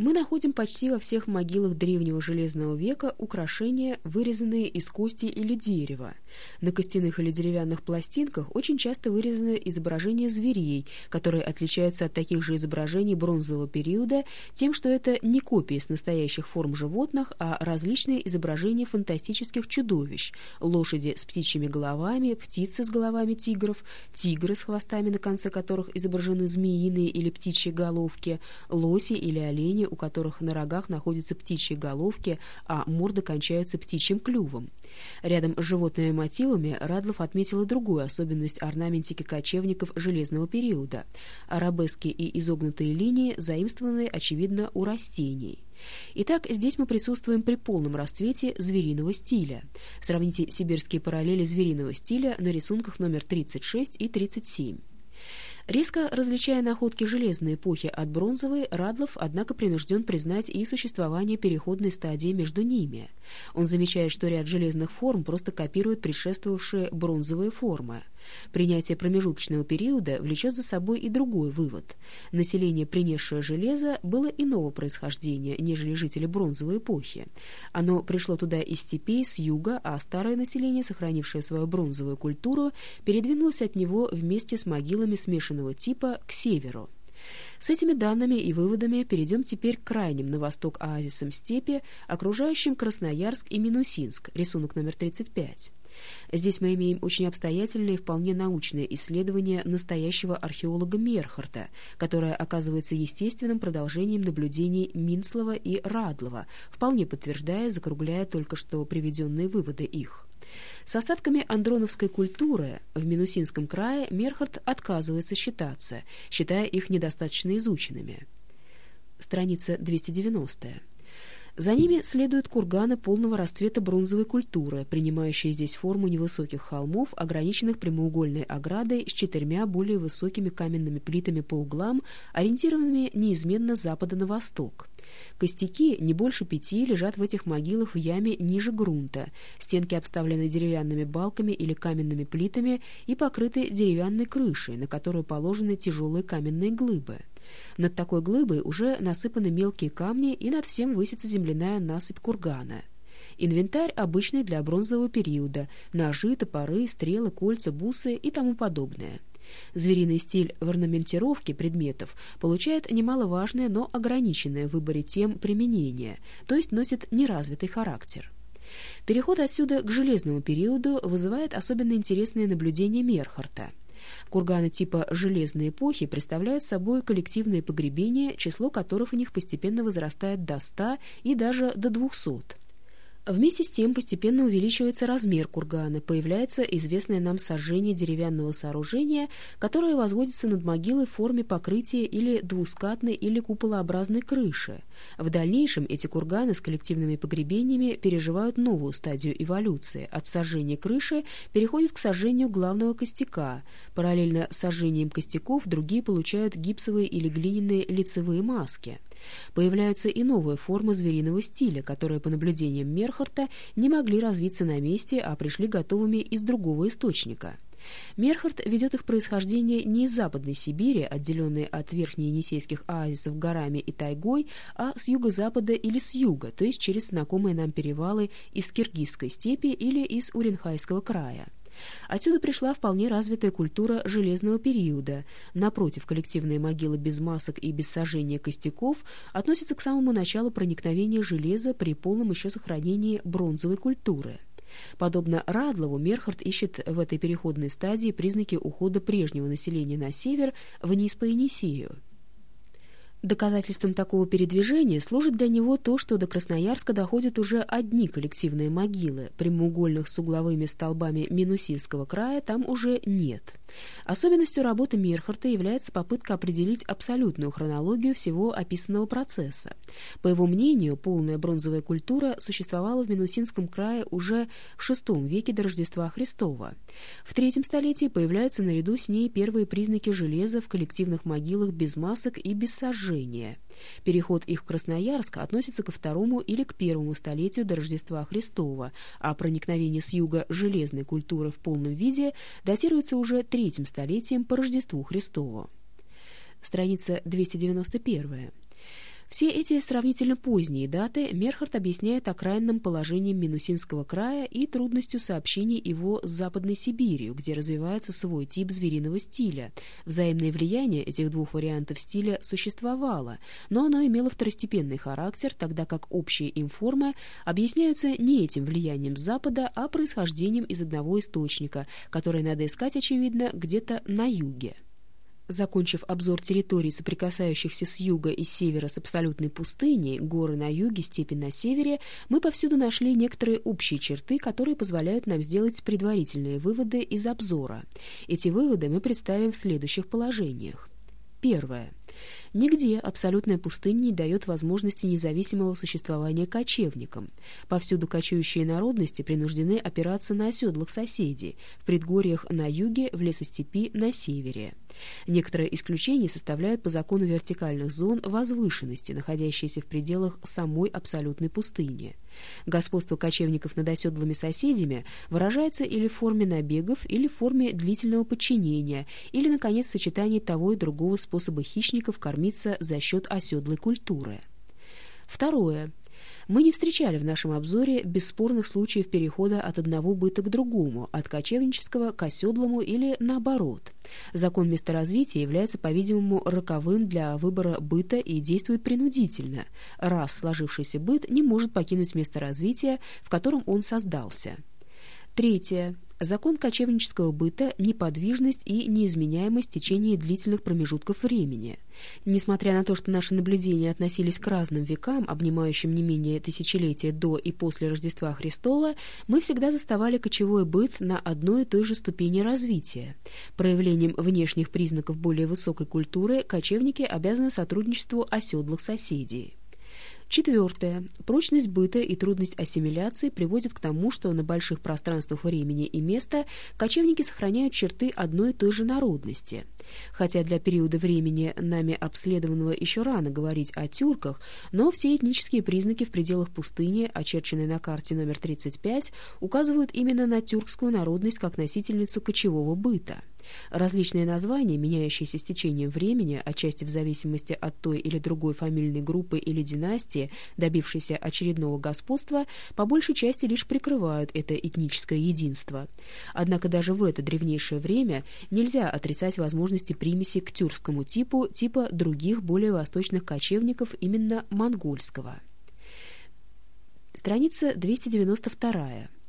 мы находим почти во всех могилах древнего железного века украшения, вырезанные из кости или дерева. На костяных или деревянных пластинках очень часто вырезаны изображения зверей, которые отличаются от таких же изображений бронзового периода тем, что это не копии с настоящих форм животных, а различные изображения фантастических чудовищ – лошади с птичьими головами, птицы с головами тигров, тигры с хвостами, на конце которых изображены змеиные или птичьи головки, лоси или олени, у которых на рогах находятся птичьи головки, а морды кончаются птичьим клювом. Рядом с животными мотивами Радлов отметил и другую особенность орнаментики кочевников железного периода. Арабески и изогнутые линии заимствованы, очевидно, у растений. Итак, здесь мы присутствуем при полном расцвете звериного стиля. Сравните сибирские параллели звериного стиля на рисунках номер 36 и 37. Резко различая находки железной эпохи от бронзовой, Радлов, однако, принужден признать и существование переходной стадии между ними. Он замечает, что ряд железных форм просто копирует предшествовавшие бронзовые формы. Принятие промежуточного периода влечет за собой и другой вывод. Население, принесшее железо, было иного происхождения, нежели жители бронзовой эпохи. Оно пришло туда из степей, с юга, а старое население, сохранившее свою бронзовую культуру, передвинулось от него вместе с могилами смешанного типа к северу. С этими данными и выводами перейдем теперь к крайним на восток оазисам степи, окружающим Красноярск и Минусинск, рисунок номер 35. Здесь мы имеем очень обстоятельное и вполне научное исследование настоящего археолога Мерхарта, которое оказывается естественным продолжением наблюдений Минслова и Радлова, вполне подтверждая, закругляя только что приведенные выводы их. С остатками андроновской культуры в Минусинском крае Мерхарт отказывается считаться, считая их недостаточно изученными. Страница 290. За ними следуют курганы полного расцвета бронзовой культуры, принимающие здесь форму невысоких холмов, ограниченных прямоугольной оградой с четырьмя более высокими каменными плитами по углам, ориентированными неизменно с запада на восток. Костяки, не больше пяти, лежат в этих могилах в яме ниже грунта. Стенки обставлены деревянными балками или каменными плитами и покрыты деревянной крышей, на которую положены тяжелые каменные глыбы. Над такой глыбой уже насыпаны мелкие камни, и над всем высится земляная насыпь кургана. Инвентарь обычный для бронзового периода – ножи, топоры, стрелы, кольца, бусы и тому подобное. Звериный стиль в орнаментировке предметов получает немаловажное, но ограниченное в выборе тем применение, то есть носит неразвитый характер. Переход отсюда к железному периоду вызывает особенно интересные наблюдения Мерхарта – Курганы типа «железной эпохи» представляют собой коллективные погребения, число которых в них постепенно возрастает до 100 и даже до 200. Вместе с тем постепенно увеличивается размер кургана, появляется известное нам сожжение деревянного сооружения, которое возводится над могилой в форме покрытия или двускатной или куполообразной крыши. В дальнейшем эти курганы с коллективными погребениями переживают новую стадию эволюции. От сожжения крыши переходит к сожжению главного костяка. Параллельно с сожжением костяков другие получают гипсовые или глиняные лицевые маски. Появляются и новые формы звериного стиля, которые, по наблюдениям Мерхарта, не могли развиться на месте, а пришли готовыми из другого источника. Мерхард ведет их происхождение не из Западной Сибири, отделенной от верхнеенисейских оазисов горами и тайгой, а с юго-запада или с юга, то есть через знакомые нам перевалы из Киргизской степи или из Уренхайского края. Отсюда пришла вполне развитая культура железного периода. Напротив, коллективные могилы без масок и без сожжения костяков относятся к самому началу проникновения железа при полном еще сохранении бронзовой культуры. Подобно Радлову, Мерхард ищет в этой переходной стадии признаки ухода прежнего населения на север вниз по Енисею. Доказательством такого передвижения служит для него то, что до Красноярска доходят уже одни коллективные могилы, прямоугольных с угловыми столбами Минусинского края там уже нет. Особенностью работы Мерхарта является попытка определить абсолютную хронологию всего описанного процесса. По его мнению, полная бронзовая культура существовала в Минусинском крае уже в VI веке до Рождества Христова. В третьем столетии появляются наряду с ней первые признаки железа в коллективных могилах без масок и без сожжения, движения. Переход их в Красноярск относится ко второму или к первому столетию до Рождества Христова, а проникновение с юга железной культуры в полном виде датируется уже третьим столетием по Рождеству Христову. Страница 291. Все эти сравнительно поздние даты Мерхард объясняет окраинным положением Минусинского края и трудностью сообщения его с Западной Сибирью, где развивается свой тип звериного стиля. Взаимное влияние этих двух вариантов стиля существовало, но оно имело второстепенный характер, тогда как общие им формы объясняются не этим влиянием Запада, а происхождением из одного источника, который надо искать, очевидно, где-то на юге. Закончив обзор территорий, соприкасающихся с юга и севера с абсолютной пустыней, горы на юге, степи на севере, мы повсюду нашли некоторые общие черты, которые позволяют нам сделать предварительные выводы из обзора. Эти выводы мы представим в следующих положениях. Первое. Нигде абсолютная пустыня не дает возможности независимого существования кочевникам. Повсюду кочующие народности принуждены опираться на оседлых соседей, в предгорьях на юге, в лесостепи на севере. Некоторые исключения составляют по закону вертикальных зон возвышенности, находящиеся в пределах самой абсолютной пустыни. Господство кочевников над оседлыми соседями выражается или в форме набегов, или в форме длительного подчинения, или, наконец, в сочетании того и другого способа хищников кормиться за счет оседлой культуры. Второе. Мы не встречали в нашем обзоре бесспорных случаев перехода от одного быта к другому, от кочевнического к оседлому или наоборот. Закон месторазвития является, по-видимому, роковым для выбора быта и действует принудительно. Раз сложившийся быт не может покинуть место развития, в котором он создался. Третье. Закон кочевнического быта – неподвижность и неизменяемость в течение длительных промежутков времени. Несмотря на то, что наши наблюдения относились к разным векам, обнимающим не менее тысячелетия до и после Рождества Христова, мы всегда заставали кочевой быт на одной и той же ступени развития. Проявлением внешних признаков более высокой культуры кочевники обязаны сотрудничеству оседлых соседей. Четвертое. Прочность быта и трудность ассимиляции приводят к тому, что на больших пространствах времени и места кочевники сохраняют черты одной и той же народности. Хотя для периода времени нами обследованного еще рано говорить о тюрках, но все этнические признаки в пределах пустыни, очерченные на карте номер 35, указывают именно на тюркскую народность как носительницу кочевого быта. Различные названия, меняющиеся с течением времени, отчасти в зависимости от той или другой фамильной группы или династии, добившейся очередного господства, по большей части лишь прикрывают это этническое единство. Однако даже в это древнейшее время нельзя отрицать возможности примеси к тюркскому типу, типа других более восточных кочевников именно монгольского. Страница 292.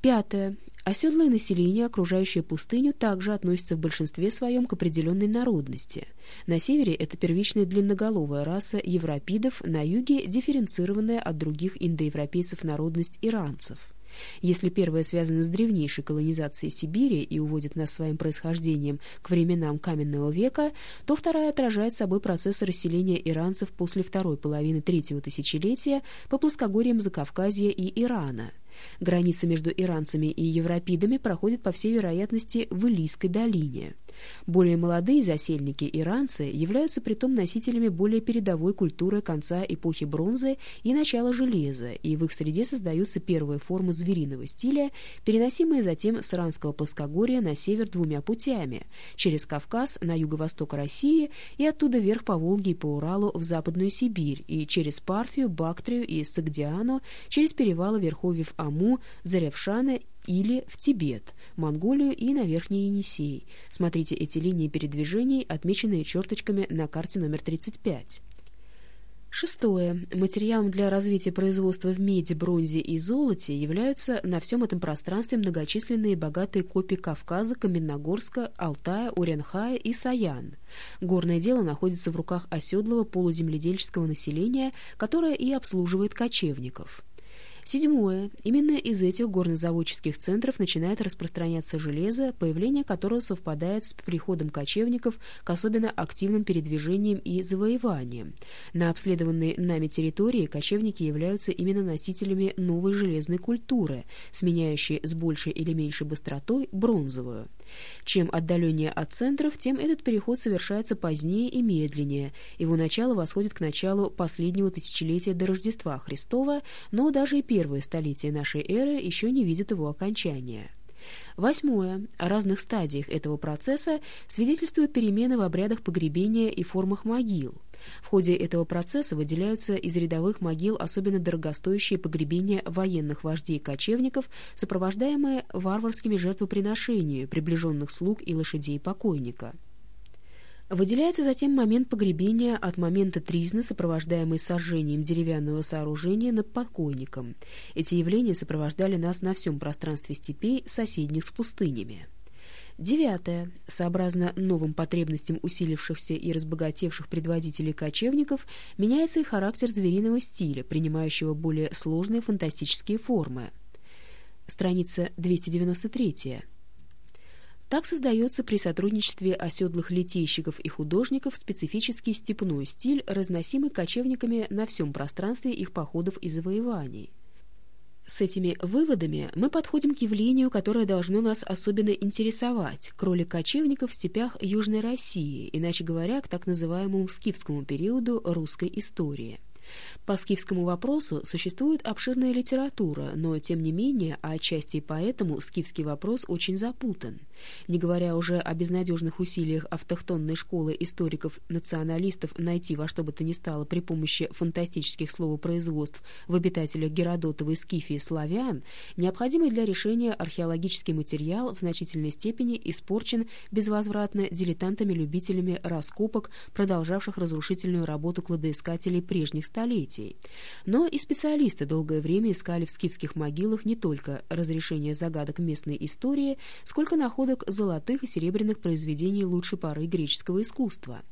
Пятое. Оседлое население, окружающее пустыню, также относится в большинстве своем к определенной народности. На севере это первичная длинноголовая раса европидов, на юге дифференцированная от других индоевропейцев народность иранцев. Если первая связана с древнейшей колонизацией Сибири и уводит нас своим происхождением к временам каменного века, то вторая отражает собой процесс расселения иранцев после второй половины третьего тысячелетия по плоскогорьям Закавказья и Ирана – Граница между иранцами и европидами проходит, по всей вероятности, в Илийской долине. Более молодые засельники иранцы являются притом носителями более передовой культуры конца эпохи бронзы и начала железа, и в их среде создаются первые формы звериного стиля, переносимые затем с иранского плоскогорья на север двумя путями – через Кавказ на юго-восток России и оттуда вверх по Волге и по Уралу в Западную Сибирь, и через Парфию, Бактрию и Сагдиану, через перевалы верховьев Аму, Заревшана или в Тибет, Монголию и на Верхний Енисей. Смотрите эти линии передвижений, отмеченные черточками на карте номер 35. Шестое. Материалом для развития производства в меди, бронзе и золоте являются на всем этом пространстве многочисленные богатые копии Кавказа, Каменногорска, Алтая, Уренхая и Саян. Горное дело находится в руках оседлого полуземледельческого населения, которое и обслуживает кочевников. Седьмое. Именно из этих горнозаводческих центров начинает распространяться железо, появление которого совпадает с приходом кочевников к особенно активным передвижениям и завоеваниям. На обследованной нами территории кочевники являются именно носителями новой железной культуры, сменяющей с большей или меньшей быстротой бронзовую. Чем отдаленнее от центров, тем этот переход совершается позднее и медленнее. Его начало восходит к началу последнего тысячелетия до Рождества Христова, но даже и первое столетие нашей эры еще не видит его окончания. Восьмое. О разных стадиях этого процесса свидетельствуют перемены в обрядах погребения и формах могил – В ходе этого процесса выделяются из рядовых могил особенно дорогостоящие погребения военных вождей-кочевников, сопровождаемые варварскими жертвоприношениями приближенных слуг и лошадей покойника. Выделяется затем момент погребения от момента тризны, сопровождаемый сожжением деревянного сооружения над покойником. Эти явления сопровождали нас на всем пространстве степей, соседних с пустынями. Девятое. Сообразно новым потребностям усилившихся и разбогатевших предводителей кочевников, меняется и характер звериного стиля, принимающего более сложные фантастические формы. Страница 293. Так создается при сотрудничестве оседлых литейщиков и художников специфический степной стиль, разносимый кочевниками на всем пространстве их походов и завоеваний. С этими выводами мы подходим к явлению, которое должно нас особенно интересовать, к роли кочевников в степях Южной России, иначе говоря, к так называемому скифскому периоду русской истории. По скифскому вопросу существует обширная литература, но, тем не менее, а отчасти поэтому скифский вопрос очень запутан. Не говоря уже о безнадежных усилиях автохтонной школы историков-националистов найти во что бы то ни стало при помощи фантастических словопроизводств в обитателях Геродотовой Скифии славян, необходимый для решения археологический материал в значительной степени испорчен безвозвратно дилетантами-любителями раскопок, продолжавших разрушительную работу кладоискателей прежних столетий столетий. Но и специалисты долгое время искали в скифских могилах не только разрешение загадок местной истории, сколько находок золотых и серебряных произведений лучшей поры греческого искусства.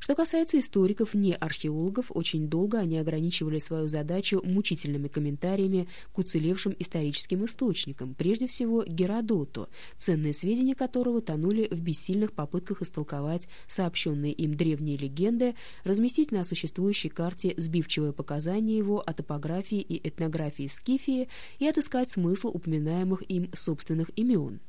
Что касается историков, не археологов, очень долго они ограничивали свою задачу мучительными комментариями к уцелевшим историческим источникам, прежде всего Геродоту, ценные сведения которого тонули в бессильных попытках истолковать сообщенные им древние легенды, разместить на существующей карте сбивчивые показания его о топографии и этнографии Скифии и отыскать смысл упоминаемых им собственных имен.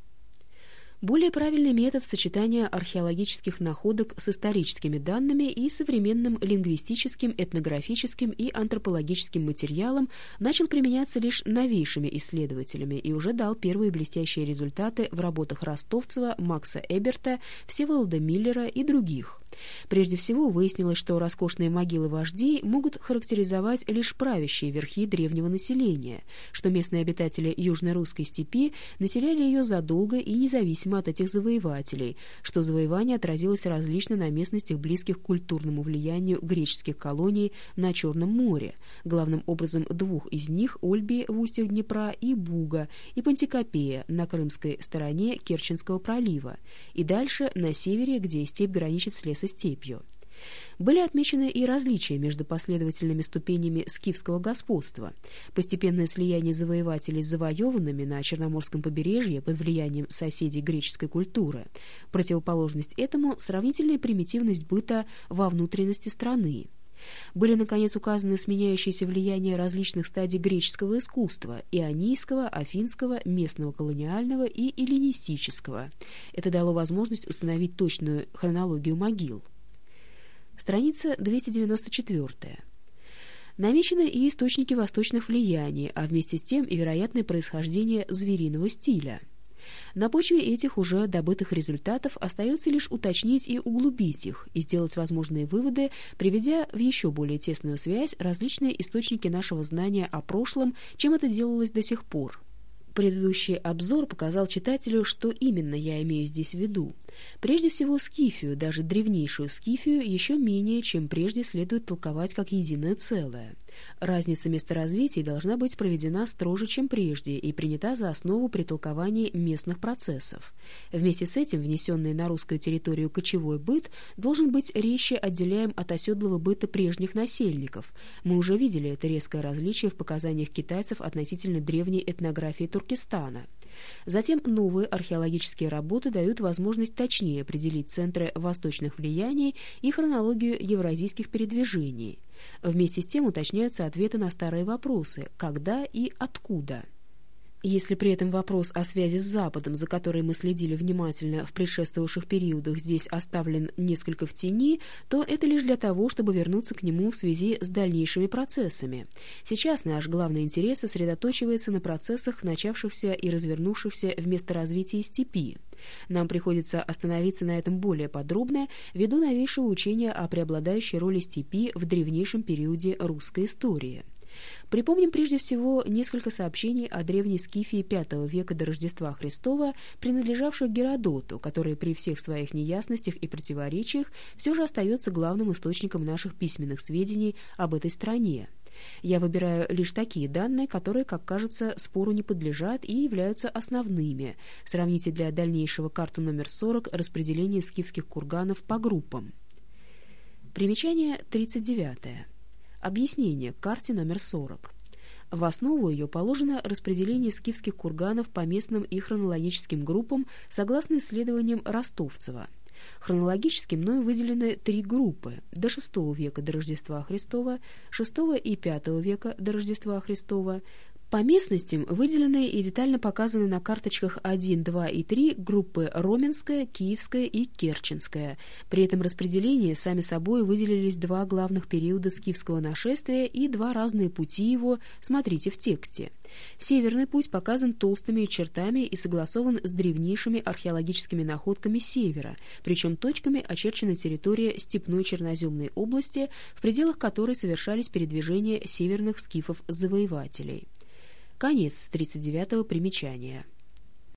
Более правильный метод сочетания археологических находок с историческими данными и современным лингвистическим, этнографическим и антропологическим материалом начал применяться лишь новейшими исследователями и уже дал первые блестящие результаты в работах Ростовцева, Макса Эберта, Всеволода Миллера и других. Прежде всего выяснилось, что роскошные могилы вождей могут характеризовать лишь правящие верхи древнего населения, что местные обитатели южно-русской степи населяли ее задолго и независимо от этих завоевателей, что завоевание отразилось различно на местностях, близких к культурному влиянию греческих колоний на Черном море, главным образом двух из них – Ольби в устьях Днепра и Буга, и Пантикопея на крымской стороне Керченского пролива, и дальше на севере, где степь граничит с лесом степью. Были отмечены и различия между последовательными ступенями скифского господства. Постепенное слияние завоевателей с завоеванными на Черноморском побережье под влиянием соседей греческой культуры. Противоположность этому – сравнительная примитивность быта во внутренности страны. Были, наконец, указаны сменяющиеся влияния различных стадий греческого искусства – ионийского, афинского, местного колониального и эллинистического. Это дало возможность установить точную хронологию могил. Страница 294. Намечены и источники восточных влияний, а вместе с тем и вероятное происхождение звериного стиля – на почве этих уже добытых результатов остается лишь уточнить и углубить их, и сделать возможные выводы, приведя в еще более тесную связь различные источники нашего знания о прошлом, чем это делалось до сих пор. Предыдущий обзор показал читателю, что именно я имею здесь в виду. Прежде всего, скифию, даже древнейшую скифию, еще менее, чем прежде следует толковать как единое целое. Разница месторазвития должна быть проведена строже, чем прежде, и принята за основу при толковании местных процессов. Вместе с этим внесенный на русскую территорию кочевой быт должен быть резче отделяем от оседлого быта прежних насельников. Мы уже видели это резкое различие в показаниях китайцев относительно древней этнографии Туркестана. Затем новые археологические работы дают возможность точнее определить центры восточных влияний и хронологию евразийских передвижений. Вместе с тем уточняются ответы на старые вопросы «когда» и «откуда». Если при этом вопрос о связи с Западом, за который мы следили внимательно в предшествовавших периодах, здесь оставлен несколько в тени, то это лишь для того, чтобы вернуться к нему в связи с дальнейшими процессами. Сейчас наш главный интерес сосредоточивается на процессах, начавшихся и развернувшихся вместо развития степи. Нам приходится остановиться на этом более подробно ввиду новейшего учения о преобладающей роли степи в древнейшем периоде русской истории. Припомним прежде всего несколько сообщений о древней Скифии V века до Рождества Христова, принадлежавших Геродоту, который при всех своих неясностях и противоречиях все же остается главным источником наших письменных сведений об этой стране. Я выбираю лишь такие данные, которые, как кажется, спору не подлежат и являются основными. Сравните для дальнейшего карту номер 40 распределение скифских курганов по группам. Примечание 39. Объяснение к карте номер 40. В основу ее положено распределение скифских курганов по местным и хронологическим группам согласно исследованиям Ростовцева. Хронологически мною выделены три группы до VI века до Рождества Христова, VI и V века до Рождества Христова, по местностям выделены и детально показаны на карточках 1, 2 и 3 группы Роменская, Киевская и Керченская. При этом распределении сами собой выделились два главных периода скифского нашествия и два разные пути его, смотрите в тексте. Северный путь показан толстыми чертами и согласован с древнейшими археологическими находками севера, причем точками очерчена территория степной черноземной области, в пределах которой совершались передвижения северных скифов-завоевателей. Конец 39-го примечания.